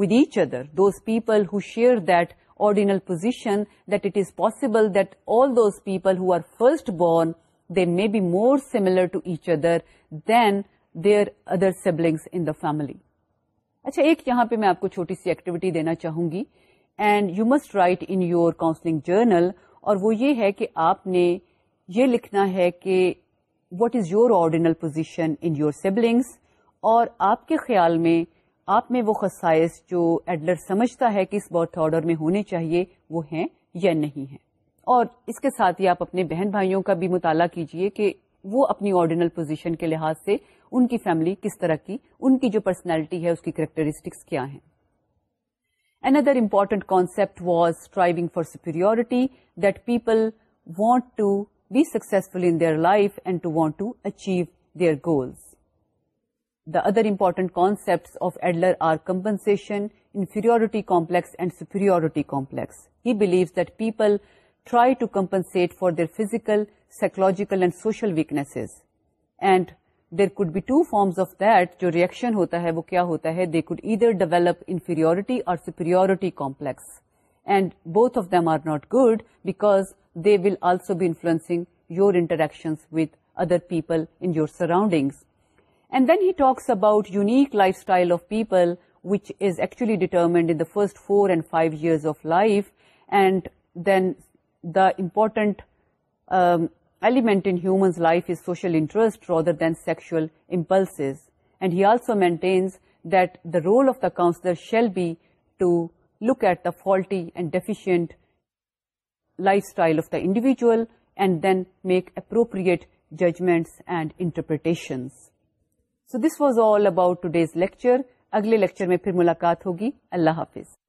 with each other those people who share that ordinal position that it is possible that all those people who are first born they may be more similar to each other then their other siblings in the family اچھا ایک یہاں پہ میں آپ کو چھوٹی سی activity دینا چاہوں گی and you must write in your counselling journal اور وہ یہ ہے کہ آپ نے یہ لکھنا ہے کہ what is your ordinal position in your siblings اور آپ کے خیال میں آپ میں وہ خصائص جو ایڈلر سمجھتا ہے کہ اس برتھ آرڈر میں ہونے چاہیے وہ ہیں یا نہیں ہے اور اس کے ساتھ ہی آپ اپنے بہن بھائیوں کا بھی مطالعہ کیجیے کہ وہ اپنی آرڈینل پوزیشن کے لحاظ سے ان کی فیملی کس طرح کی ان کی جو پرسنالٹی ہے اس کی کریکٹرسٹکس کیا ہیں Another important concept was striving for superiority, that people want to be successful in their life and to want to achieve their goals. The other important concepts of Adler are compensation, inferiority complex, and superiority complex. He believes that people try to compensate for their physical, psychological, and social weaknesses, and there could be two forms of that جو reaction ہوتا ہے وہ کیا ہوتا ہے they could either develop inferiority or superiority complex and both of them are not good because they will also be influencing your interaction with other people in your surroundings and then he talks about unique life style of people which is actually determined in the first four and five years of life and then the important element in humans life is social interest rather than sexual impulses and he also maintains the role of the counsellor shall be to look at the faulty and deficient life style of the individual and then make appropriate judgement and interpretation so this was all about today's lecture اگلے lecture میں پھر ملاقات ہوگی اللہ حافظ